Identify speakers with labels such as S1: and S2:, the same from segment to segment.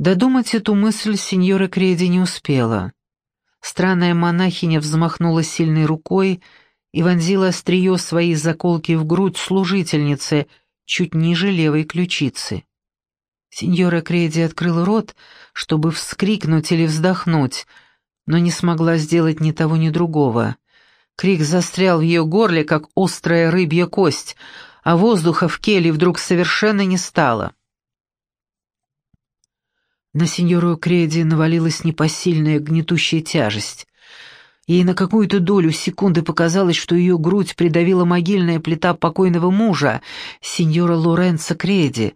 S1: Додумать эту мысль сеньора Креди не успела. Странная монахиня взмахнула сильной рукой и вонзила острие своей заколки в грудь служительницы чуть ниже левой ключицы. Сеньора Креди открыла рот, чтобы вскрикнуть или вздохнуть, но не смогла сделать ни того, ни другого. Крик застрял в ее горле, как острая рыбья кость, а воздуха в келье вдруг совершенно не стало. На сеньору Креди навалилась непосильная гнетущая тяжесть. Ей на какую-то долю секунды показалось, что ее грудь придавила могильная плита покойного мужа, сеньора Лоренцо Креди,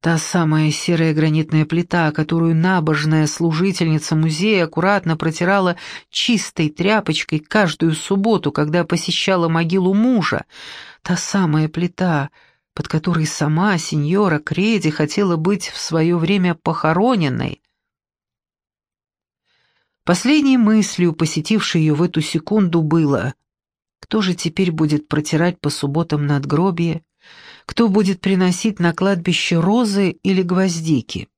S1: та самая серая гранитная плита, которую набожная служительница музея аккуратно протирала чистой тряпочкой каждую субботу, когда посещала могилу мужа, та самая плита — под которой сама сеньора Креди хотела быть в свое время похороненной. Последней мыслью, посетившей ее в эту секунду, было «Кто же теперь будет протирать по субботам надгробие? Кто будет приносить на кладбище розы или гвоздики?»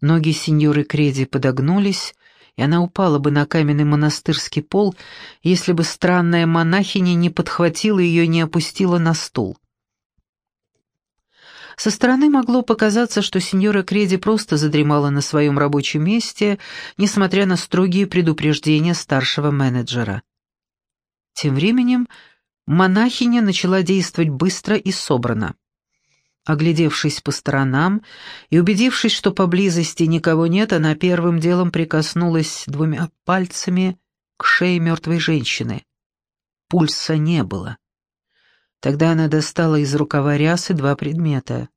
S1: Ноги сеньоры Креди подогнулись, и она упала бы на каменный монастырский пол, если бы странная монахиня не подхватила ее и не опустила на стул. Со стороны могло показаться, что сеньора Креди просто задремала на своем рабочем месте, несмотря на строгие предупреждения старшего менеджера. Тем временем монахиня начала действовать быстро и собрано. Оглядевшись по сторонам и убедившись, что поблизости никого нет, она первым делом прикоснулась двумя пальцами к шее мертвой женщины. Пульса не было. Тогда она достала из рукава рясы два предмета.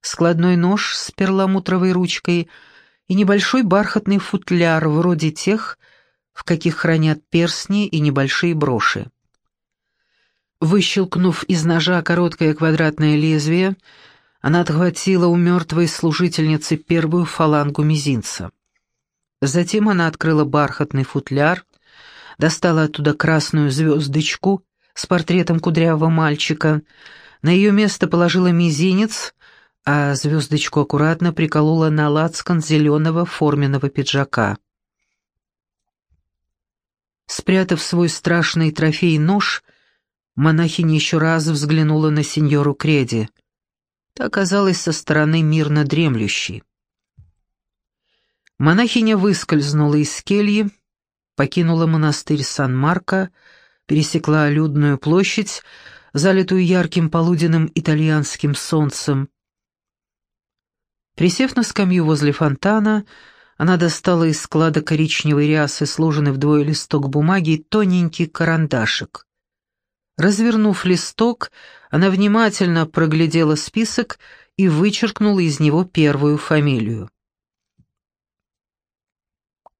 S1: Складной нож с перламутровой ручкой и небольшой бархатный футляр вроде тех, в каких хранят перстни и небольшие броши. Выщелкнув из ножа короткое квадратное лезвие, она отхватила у мертвой служительницы первую фалангу мизинца. Затем она открыла бархатный футляр, достала оттуда красную звездочку с портретом кудрявого мальчика, на ее место положила мизинец, а звездочку аккуратно приколола на лацкан зеленого форменного пиджака. Спрятав свой страшный трофей нож, монахиня еще раз взглянула на сеньору Креди. Та оказалась со стороны мирно дремлющей. Монахиня выскользнула из кельи, покинула монастырь Сан-Марко, пересекла людную площадь, залитую ярким полуденным итальянским солнцем. Присев на скамью возле фонтана, она достала из склада коричневой рясы, сложенный вдвое листок бумаги, тоненький карандашик. Развернув листок, она внимательно проглядела список и вычеркнула из него первую фамилию.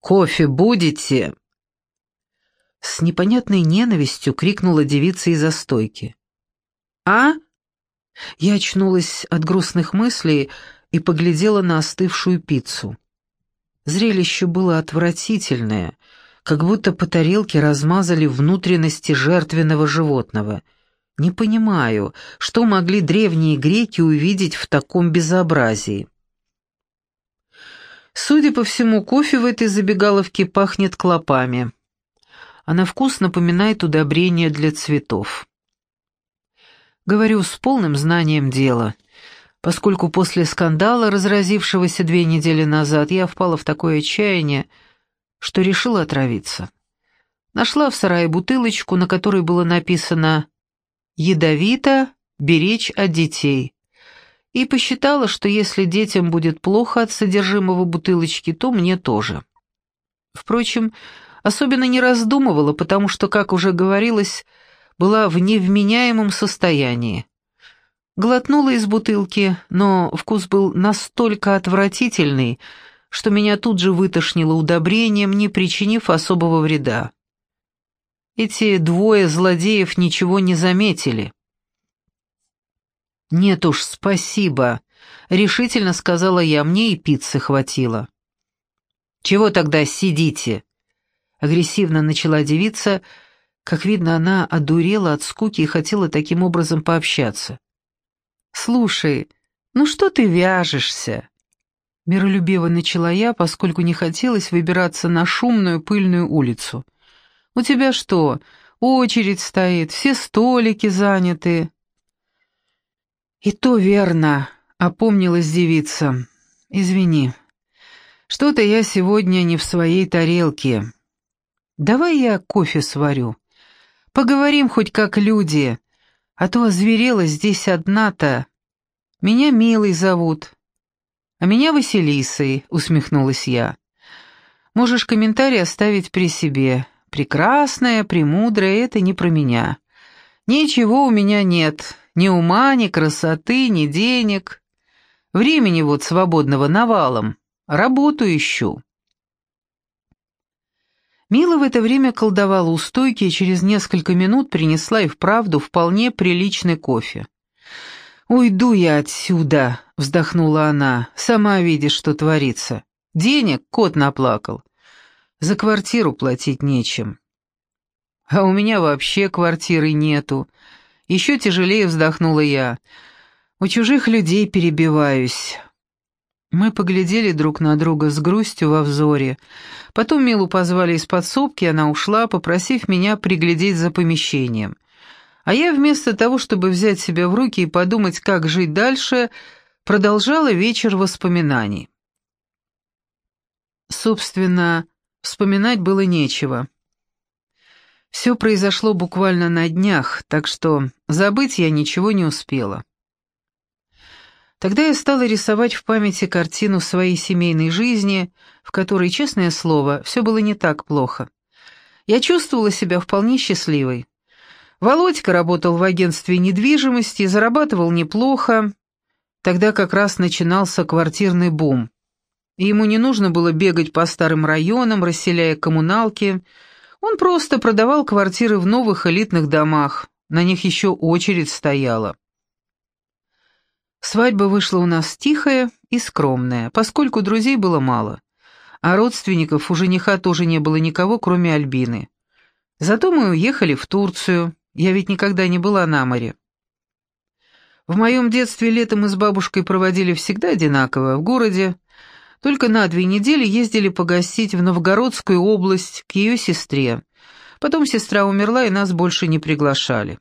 S1: «Кофе будете?» С непонятной ненавистью крикнула девица из-за стойки. «А?» Я очнулась от грустных мыслей и поглядела на остывшую пиццу. Зрелище было отвратительное, как будто по тарелке размазали внутренности жертвенного животного. Не понимаю, что могли древние греки увидеть в таком безобразии. Судя по всему, кофе в этой забегаловке пахнет клопами а на вкус напоминает удобрение для цветов. Говорю с полным знанием дела, поскольку после скандала, разразившегося две недели назад, я впала в такое отчаяние, что решила отравиться. Нашла в сарае бутылочку, на которой было написано «Ядовито, беречь от детей», и посчитала, что если детям будет плохо от содержимого бутылочки, то мне тоже. Впрочем, особенно не раздумывала, потому что, как уже говорилось, была в невменяемом состоянии. Глотнула из бутылки, но вкус был настолько отвратительный, что меня тут же вытошнило удобрением, не причинив особого вреда. Эти двое злодеев ничего не заметили. «Нет уж, спасибо», — решительно сказала я, мне и пиццы хватило. «Чего тогда сидите?» Агрессивно начала девица, как видно, она одурела от скуки и хотела таким образом пообщаться. «Слушай, ну что ты вяжешься? Миролюбиво начала я, поскольку не хотелось выбираться на шумную пыльную улицу. «У тебя что, очередь стоит, все столики заняты?» «И то верно», — опомнилась девица. «Извини, что-то я сегодня не в своей тарелке. Давай я кофе сварю. Поговорим хоть как люди, а то озверела здесь одна-то. Меня Милой зовут, а меня Василисой», — усмехнулась я. «Можешь комментарий оставить при себе. Прекрасная, премудрая — это не про меня. Ничего у меня нет, ни ума, ни красоты, ни денег. Времени вот свободного навалом. Работу ищу». Мила в это время колдовала у стойки и через несколько минут принесла и вправду вполне приличный кофе. «Уйду я отсюда», — вздохнула она. «Сама видишь, что творится. Денег кот наплакал. За квартиру платить нечем». «А у меня вообще квартиры нету». Еще тяжелее вздохнула я. «У чужих людей перебиваюсь». Мы поглядели друг на друга с грустью во взоре. Потом Милу позвали из подсобки, она ушла, попросив меня приглядеть за помещением. А я вместо того, чтобы взять себя в руки и подумать, как жить дальше, продолжала вечер воспоминаний. Собственно, вспоминать было нечего. Все произошло буквально на днях, так что забыть я ничего не успела. Тогда я стала рисовать в памяти картину своей семейной жизни, в которой, честное слово, все было не так плохо. Я чувствовала себя вполне счастливой. Володька работал в агентстве недвижимости, зарабатывал неплохо. Тогда как раз начинался квартирный бум. И ему не нужно было бегать по старым районам, расселяя коммуналки. Он просто продавал квартиры в новых элитных домах. На них еще очередь стояла. Свадьба вышла у нас тихая и скромная, поскольку друзей было мало. А родственников у жениха тоже не было никого, кроме Альбины. Зато мы уехали в Турцию, я ведь никогда не была на море. В моем детстве летом мы с бабушкой проводили всегда одинаково, в городе. Только на две недели ездили погостить в Новгородскую область к ее сестре. Потом сестра умерла, и нас больше не приглашали.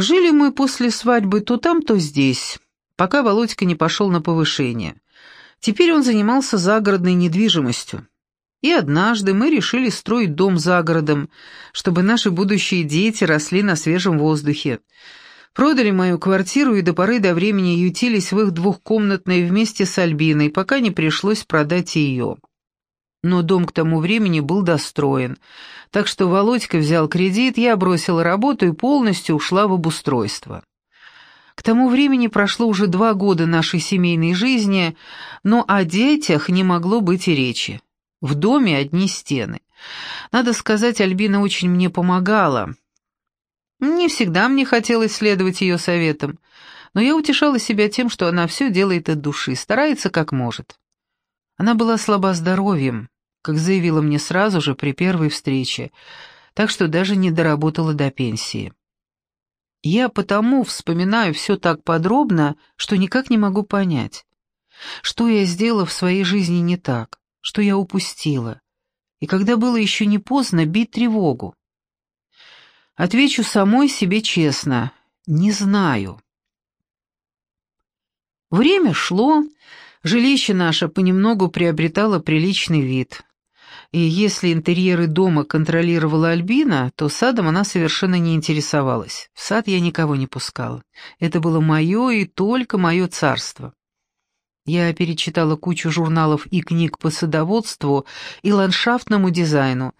S1: Жили мы после свадьбы то там, то здесь, пока Володька не пошел на повышение. Теперь он занимался загородной недвижимостью. И однажды мы решили строить дом за городом, чтобы наши будущие дети росли на свежем воздухе. Продали мою квартиру и до поры до времени ютились в их двухкомнатной вместе с Альбиной, пока не пришлось продать ее. Но дом к тому времени был достроен, так что Володька взял кредит, я бросила работу и полностью ушла в обустройство. К тому времени прошло уже два года нашей семейной жизни, но о детях не могло быть и речи. В доме одни стены. Надо сказать, Альбина очень мне помогала. Не всегда мне хотелось следовать ее советам, но я утешала себя тем, что она все делает от души, старается как может. Она была слаба здоровьем, как заявила мне сразу же при первой встрече, так что даже не доработала до пенсии. Я потому вспоминаю все так подробно, что никак не могу понять, что я сделала в своей жизни не так что я упустила, и когда было еще не поздно бить тревогу. Отвечу самой себе честно, не знаю. Время шло, жилище наше понемногу приобретало приличный вид. И если интерьеры дома контролировала Альбина, то садом она совершенно не интересовалась. В сад я никого не пускала. Это было мое и только мое царство. Я перечитала кучу журналов и книг по садоводству и ландшафтному дизайну.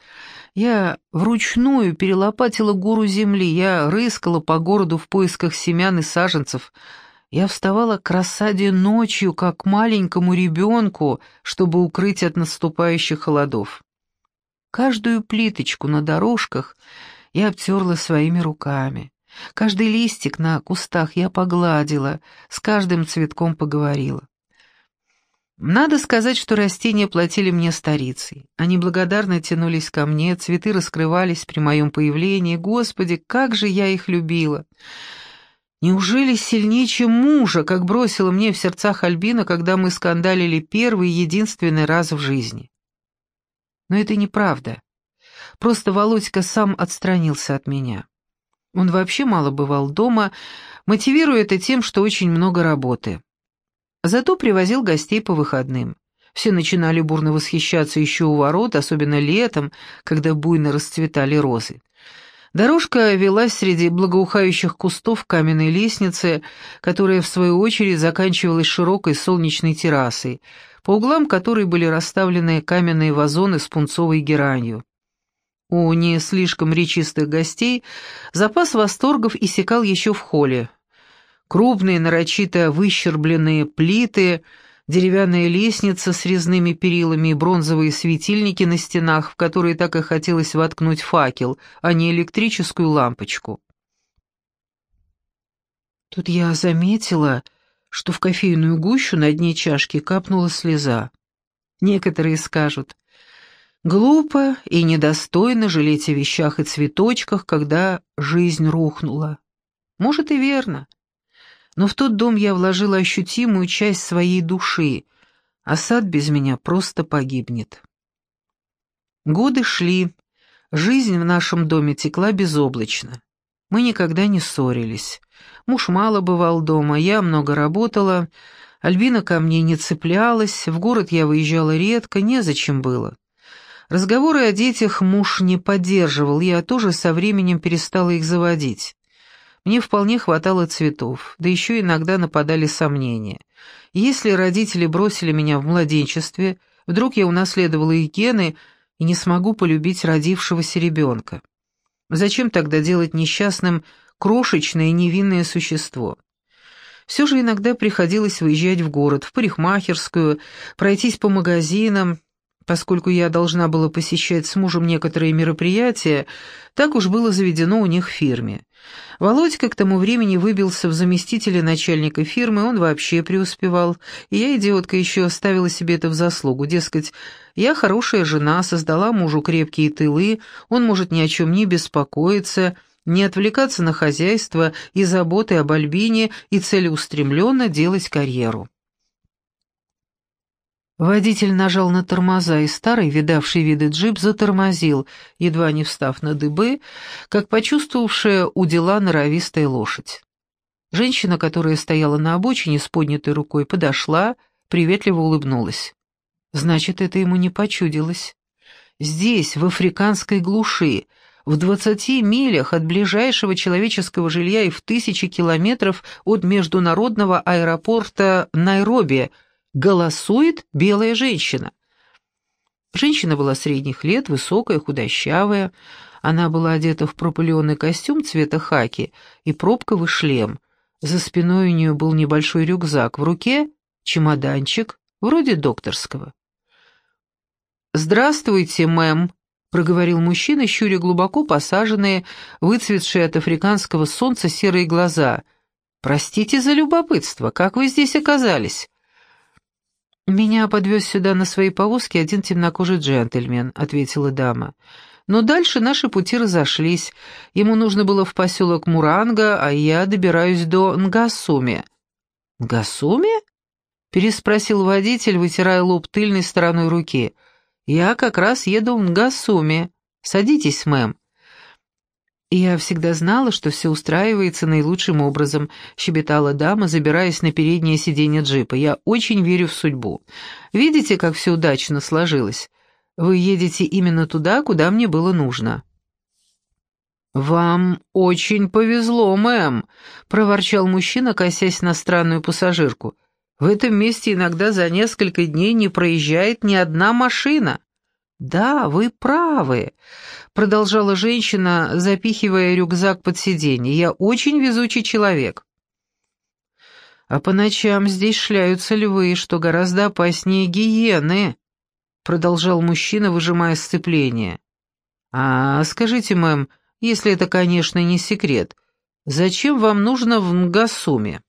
S1: Я вручную перелопатила гору земли, я рыскала по городу в поисках семян и саженцев. Я вставала к рассаде ночью, как маленькому ребенку, чтобы укрыть от наступающих холодов. Каждую плиточку на дорожках я обтерла своими руками. Каждый листик на кустах я погладила, с каждым цветком поговорила. Надо сказать, что растения платили мне старицей. Они благодарно тянулись ко мне, цветы раскрывались при моем появлении. Господи, как же я их любила! Неужели сильнее, чем мужа, как бросила мне в сердцах Альбина, когда мы скандалили первый и единственный раз в жизни? Но это неправда. Просто Володька сам отстранился от меня. Он вообще мало бывал дома, мотивируя это тем, что очень много работы. Зато привозил гостей по выходным. Все начинали бурно восхищаться еще у ворот, особенно летом, когда буйно расцветали розы. Дорожка велась среди благоухающих кустов каменной лестницы, которая, в свою очередь, заканчивалась широкой солнечной террасой, по углам которой были расставлены каменные вазоны с пунцовой геранью. У не слишком речистых гостей запас восторгов иссякал еще в холле. Крупные, нарочито выщербленные плиты — деревянная лестница с резными перилами и бронзовые светильники на стенах, в которые так и хотелось воткнуть факел, а не электрическую лампочку. Тут я заметила, что в кофейную гущу на дне чашки капнула слеза. Некоторые скажут, глупо и недостойно жалеть о вещах и цветочках, когда жизнь рухнула. Может и верно. Но в тот дом я вложила ощутимую часть своей души, а сад без меня просто погибнет. Годы шли, жизнь в нашем доме текла безоблачно. Мы никогда не ссорились. Муж мало бывал дома, я много работала, Альбина ко мне не цеплялась, в город я выезжала редко, незачем было. Разговоры о детях муж не поддерживал, я тоже со временем перестала их заводить. Мне вполне хватало цветов, да еще иногда нападали сомнения. Если родители бросили меня в младенчестве, вдруг я унаследовала их гены и не смогу полюбить родившегося ребенка. Зачем тогда делать несчастным крошечное невинное существо? Все же иногда приходилось выезжать в город, в парикмахерскую, пройтись по магазинам, Поскольку я должна была посещать с мужем некоторые мероприятия, так уж было заведено у них в фирме. Володька к тому времени выбился в заместителя начальника фирмы, он вообще преуспевал, и я, идиотка, еще оставила себе это в заслугу, дескать, я хорошая жена, создала мужу крепкие тылы, он может ни о чем не беспокоиться, не отвлекаться на хозяйство и заботы об Альбине и целеустремленно делать карьеру. Водитель нажал на тормоза, и старый, видавший виды джип, затормозил, едва не встав на дыбы, как почувствовавшая у дела норовистая лошадь. Женщина, которая стояла на обочине с поднятой рукой, подошла, приветливо улыбнулась. Значит, это ему не почудилось. Здесь, в африканской глуши, в двадцати милях от ближайшего человеческого жилья и в тысячи километров от международного аэропорта Найроби — голосует белая женщина. Женщина была средних лет, высокая, худощавая. Она была одета в пропыленный костюм цвета хаки и пробковый шлем. За спиной у нее был небольшой рюкзак, в руке чемоданчик, вроде докторского. «Здравствуйте, мэм», — проговорил мужчина, щуря глубоко посаженные, выцветшие от африканского солнца серые глаза. «Простите за любопытство, как вы здесь оказались?» «Меня подвез сюда на своей повозке один темнокожий джентльмен», — ответила дама. «Но дальше наши пути разошлись. Ему нужно было в поселок Муранга, а я добираюсь до Нгасуми». «Нгасуми?» — переспросил водитель, вытирая лоб тыльной стороной руки. «Я как раз еду в Нгасуми. Садитесь, мэм». «Я всегда знала, что все устраивается наилучшим образом», — щебетала дама, забираясь на переднее сиденье джипа. «Я очень верю в судьбу. Видите, как все удачно сложилось? Вы едете именно туда, куда мне было нужно». «Вам очень повезло, мэм», — проворчал мужчина, косясь на странную пассажирку. «В этом месте иногда за несколько дней не проезжает ни одна машина». «Да, вы правы», — продолжала женщина, запихивая рюкзак под сиденье. «Я очень везучий человек». «А по ночам здесь шляются львы, что гораздо опаснее гиены», — продолжал мужчина, выжимая сцепление. «А скажите, мэм, если это, конечно, не секрет, зачем вам нужно в Нгасуме?»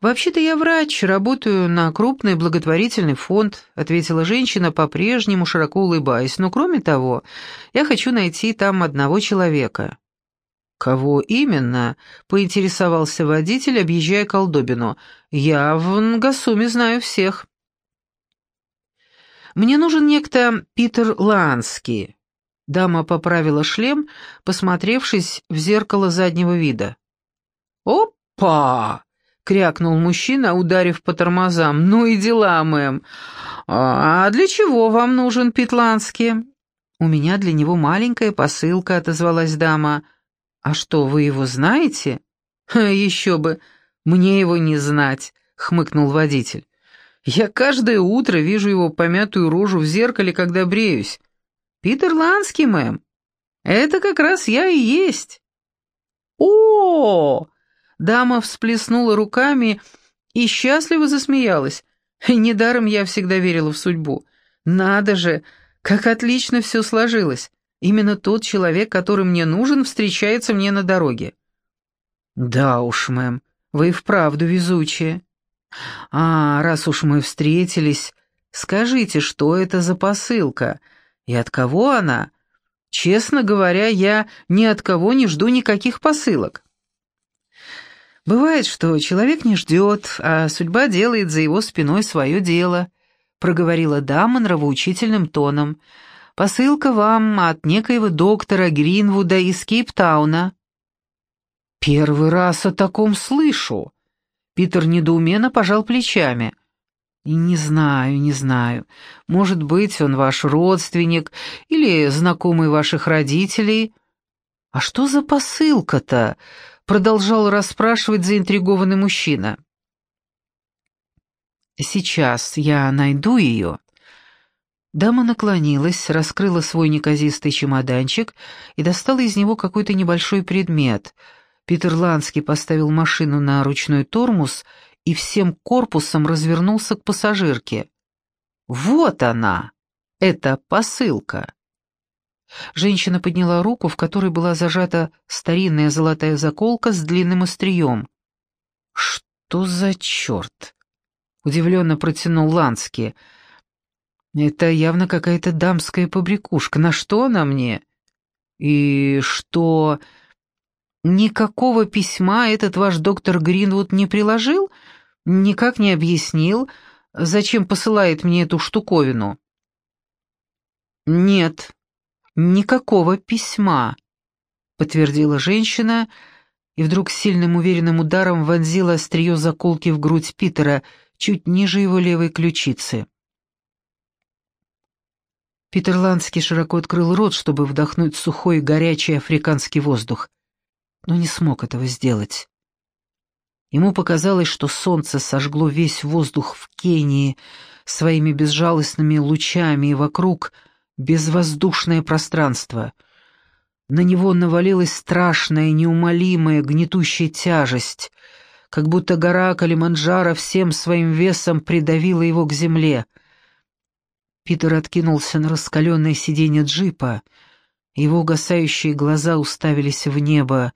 S1: «Вообще-то я врач, работаю на крупный благотворительный фонд», ответила женщина, по-прежнему широко улыбаясь. «Но кроме того, я хочу найти там одного человека». «Кого именно?» — поинтересовался водитель, объезжая колдобину. «Я в Нгасуме знаю всех». «Мне нужен некто Питер Ланский». Дама поправила шлем, посмотревшись в зеркало заднего вида. «Опа!» — крякнул мужчина, ударив по тормозам. «Ну и дела, мэм. А для чего вам нужен Питланский?» «У меня для него маленькая посылка», — отозвалась дама. «А что, вы его знаете?» «Еще бы! Мне его не знать», — хмыкнул водитель. «Я каждое утро вижу его помятую рожу в зеркале, когда бреюсь. Питер Ланский, мэм. Это как раз я и есть». -о Дама всплеснула руками и счастливо засмеялась. Недаром я всегда верила в судьбу. Надо же, как отлично все сложилось. Именно тот человек, который мне нужен, встречается мне на дороге». «Да уж, мэм, вы вправду везучие». «А, раз уж мы встретились, скажите, что это за посылка и от кого она? Честно говоря, я ни от кого не жду никаких посылок». «Бывает, что человек не ждет, а судьба делает за его спиной свое дело», — проговорила дама нравоучительным тоном, — Посылка вам от некоего доктора Гринвуда из Кейптауна». «Первый раз о таком слышу». Питер недоуменно пожал плечами. «Не знаю, не знаю. Может быть, он ваш родственник или знакомый ваших родителей». «А что за посылка-то?» — продолжал расспрашивать заинтригованный мужчина. «Сейчас я найду ее». Дама наклонилась, раскрыла свой неказистый чемоданчик и достала из него какой-то небольшой предмет. Питер Ланский поставил машину на ручной тормоз и всем корпусом развернулся к пассажирке. «Вот она! Это посылка!» Женщина подняла руку, в которой была зажата старинная золотая заколка с длинным острием. «Что за черт?» — удивленно протянул Ланский — это явно какая-то дамская побрякушка. На что она мне? И что... Никакого письма этот ваш доктор Гринвуд не приложил? Никак не объяснил, зачем посылает мне эту штуковину? Нет, никакого письма, подтвердила женщина и вдруг сильным уверенным ударом вонзила острие заколки в грудь Питера, чуть ниже его левой ключицы. Питер Ланский широко открыл рот, чтобы вдохнуть сухой, горячий африканский воздух, но не смог этого сделать. Ему показалось, что солнце сожгло весь воздух в Кении своими безжалостными лучами, и вокруг безвоздушное пространство. На него навалилась страшная, неумолимая, гнетущая тяжесть, как будто гора Калиманджаро всем своим весом придавила его к земле — Питер откинулся на раскаленное сиденье джипа, его угасающие глаза уставились в небо,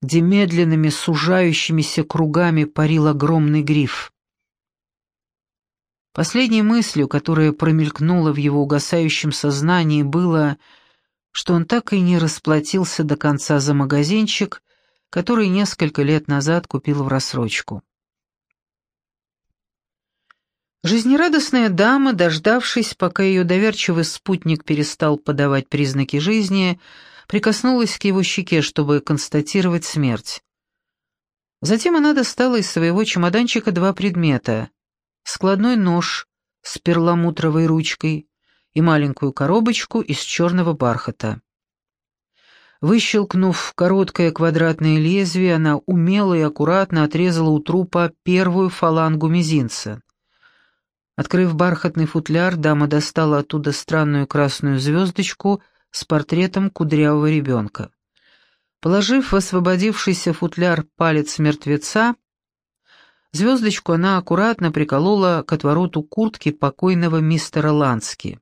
S1: где медленными сужающимися кругами парил огромный гриф. Последней мыслью, которая промелькнула в его угасающем сознании, было, что он так и не расплатился до конца за магазинчик, который несколько лет назад купил в рассрочку. Жизнерадостная дама, дождавшись, пока ее доверчивый спутник перестал подавать признаки жизни, прикоснулась к его щеке, чтобы констатировать смерть. Затем она достала из своего чемоданчика два предмета — складной нож с перламутровой ручкой и маленькую коробочку из черного бархата. Выщелкнув короткое квадратное лезвие, она умело и аккуратно отрезала у трупа первую фалангу мизинца. Открыв бархатный футляр, дама достала оттуда странную красную звездочку с портретом кудрявого ребенка. Положив в освободившийся футляр палец мертвеца, звездочку она аккуратно приколола к отвороту куртки покойного мистера Лански.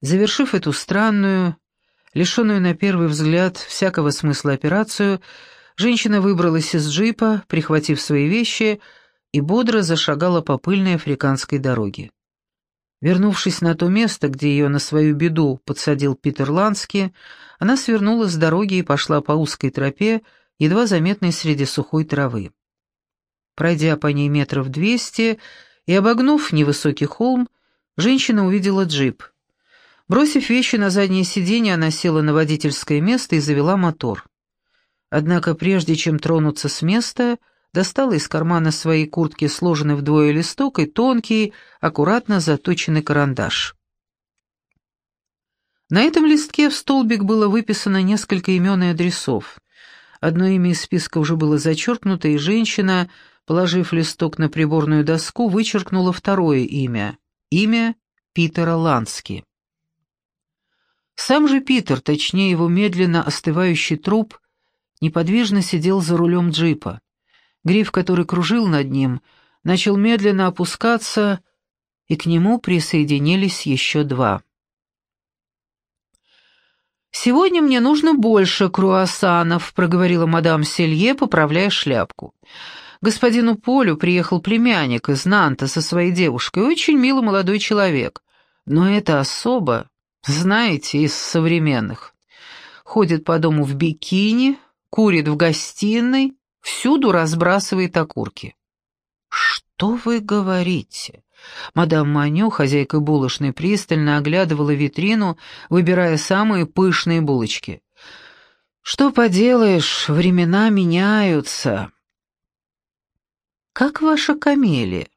S1: Завершив эту странную, лишенную на первый взгляд всякого смысла операцию, женщина выбралась из джипа, прихватив свои вещи — и бодро зашагала по пыльной африканской дороге. Вернувшись на то место, где ее на свою беду подсадил Питер Лански, она свернула с дороги и пошла по узкой тропе, едва заметной среди сухой травы. Пройдя по ней метров двести и обогнув невысокий холм, женщина увидела джип. Бросив вещи на заднее сиденье, она села на водительское место и завела мотор. Однако прежде чем тронуться с места, достала из кармана своей куртки сложенный вдвое листок и тонкий, аккуратно заточенный карандаш. На этом листке в столбик было выписано несколько имен и адресов. Одно имя из списка уже было зачеркнуто, и женщина, положив листок на приборную доску, вычеркнула второе имя — имя Питера Лански. Сам же Питер, точнее его медленно остывающий труп, неподвижно сидел за рулем джипа. Гриф, который кружил над ним, начал медленно опускаться, и к нему присоединились еще два. «Сегодня мне нужно больше круассанов», — проговорила мадам Селье, поправляя шляпку. «Господину Полю приехал племянник из Нанта со своей девушкой, очень милый молодой человек. Но это особо, знаете, из современных. Ходит по дому в бикини, курит в гостиной, всюду разбрасывает окурки. «Что вы говорите?» Мадам Маню, хозяйка булочной, пристально оглядывала витрину, выбирая самые пышные булочки. «Что поделаешь, времена меняются». «Как ваша камелия?»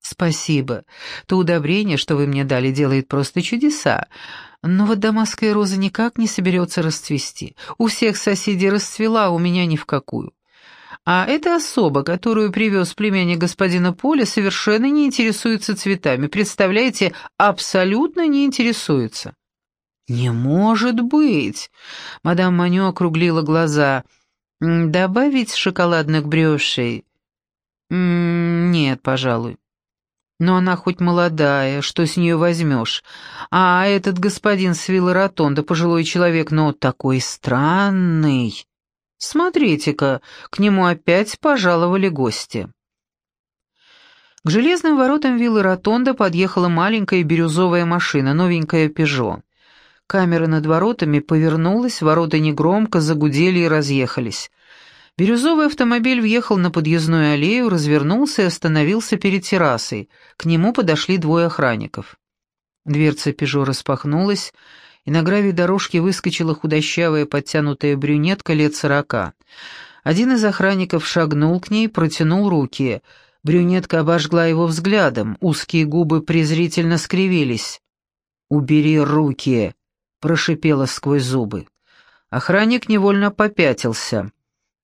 S1: «Спасибо. То удобрение, что вы мне дали, делает просто чудеса. Но вот дамасская роза никак не соберется расцвести. У всех соседей расцвела, а у меня ни в какую. А эта особа, которую привез племянник господина Поля, совершенно не интересуется цветами. Представляете, абсолютно не интересуется. «Не может быть!» — мадам Маню округлила глаза. «Добавить шоколадных брюшей?» «Нет, пожалуй». «Но она хоть молодая, что с нее возьмешь? А этот господин с Ротонда, пожилой человек, но такой странный!» Смотрите-ка, к нему опять пожаловали гости. К железным воротам виллы Ротонда подъехала маленькая бирюзовая машина, новенькая «Пежо». Камера над воротами повернулась, ворота негромко загудели и разъехались. Бирюзовый автомобиль въехал на подъездную аллею, развернулся и остановился перед террасой. К нему подошли двое охранников. Дверца «Пежо» распахнулась, и на гравий дорожки выскочила худощавая подтянутая брюнетка лет сорока. Один из охранников шагнул к ней, протянул руки. Брюнетка обожгла его взглядом, узкие губы презрительно скривились. «Убери руки!» — прошипела сквозь зубы. Охранник невольно попятился.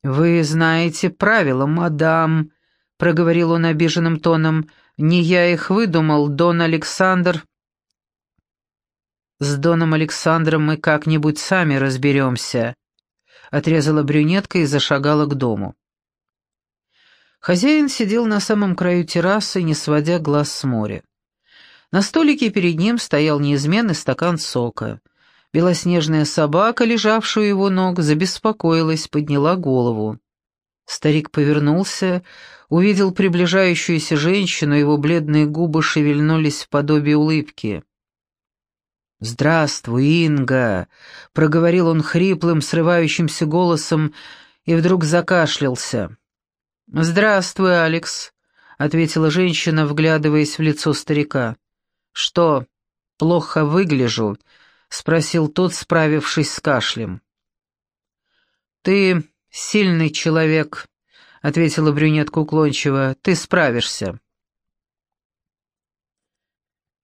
S1: «Вы знаете правила, мадам», — проговорил он обиженным тоном. «Не я их выдумал, Дон Александр...» «С Доном Александром мы как-нибудь сами разберемся», — отрезала брюнетка и зашагала к дому. Хозяин сидел на самом краю террасы, не сводя глаз с моря. На столике перед ним стоял неизменный стакан сока. Белоснежная собака, лежавшая у его ног, забеспокоилась, подняла голову. Старик повернулся, увидел приближающуюся женщину, его бледные губы шевельнулись в подобие улыбки. «Здравствуй, Инга!» — проговорил он хриплым, срывающимся голосом и вдруг закашлялся. «Здравствуй, Алекс», — ответила женщина, вглядываясь в лицо старика. «Что, плохо выгляжу?» — спросил тот, справившись с кашлем. «Ты сильный человек», — ответила брюнетка уклончиво. «Ты справишься».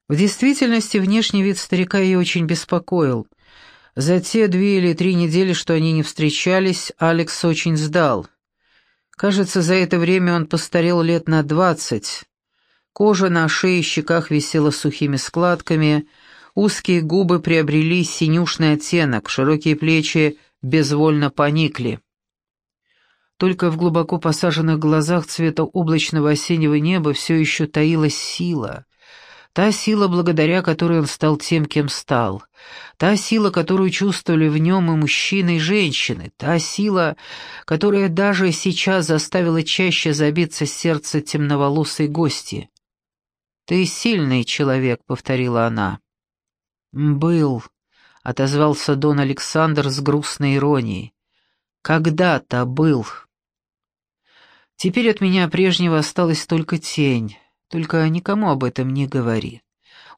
S1: В действительности внешний вид старика ее очень беспокоил. За те две или три недели, что они не встречались, Алекс очень сдал. Кажется, за это время он постарел лет на двадцать. Кожа на шее и щеках висела сухими складками, узкие губы приобрели синюшный оттенок, широкие плечи безвольно поникли. Только в глубоко посаженных глазах цвета облачного осеннего неба все еще таилась сила, Та сила, благодаря которой он стал тем, кем стал. Та сила, которую чувствовали в нем и мужчины, и женщины. Та сила, которая даже сейчас заставила чаще забиться сердце темноволосой гости. «Ты сильный человек», — повторила она. «Был», — отозвался Дон Александр с грустной иронией. «Когда-то был». «Теперь от меня прежнего осталась только тень, только никому об этом не говори».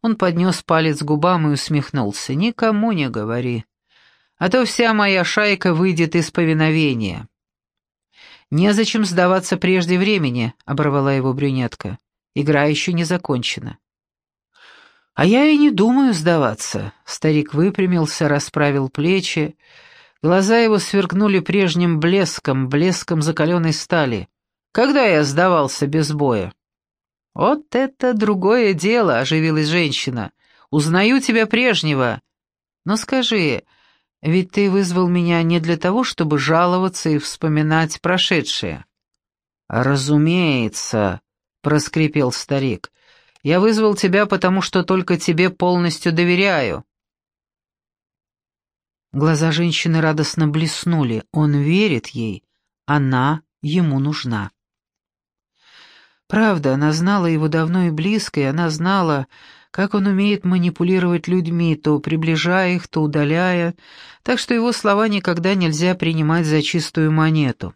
S1: Он поднес палец к губам и усмехнулся. «Никому не говори, а то вся моя шайка выйдет из повиновения». «Незачем сдаваться прежде времени», — оборвала его брюнетка. «Игра еще не закончена». «А я и не думаю сдаваться», — старик выпрямился, расправил плечи. Глаза его сверкнули прежним блеском, блеском закаленной стали. «Когда я сдавался без боя?» «Вот это другое дело», — оживилась женщина. «Узнаю тебя прежнего. Но скажи, ведь ты вызвал меня не для того, чтобы жаловаться и вспоминать прошедшее». «Разумеется», — проскрипел старик. «Я вызвал тебя, потому что только тебе полностью доверяю». Глаза женщины радостно блеснули. Он верит ей, она ему нужна. Правда, она знала его давно и близко, и она знала, как он умеет манипулировать людьми, то приближая их, то удаляя, так что его слова никогда нельзя принимать за чистую монету.